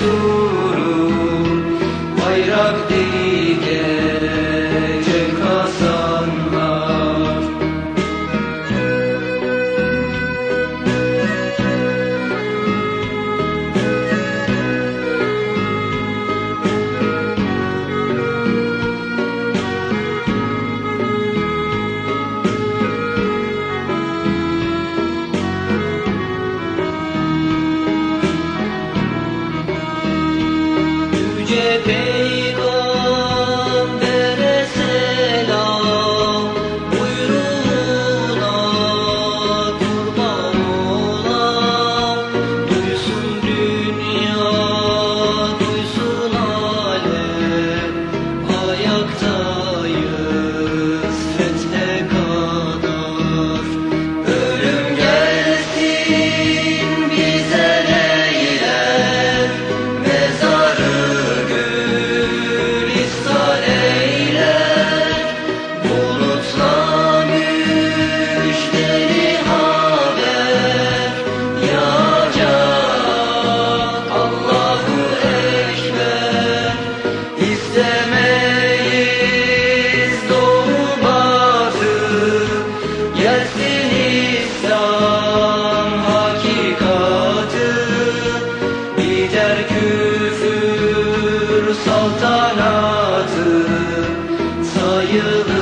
Música you.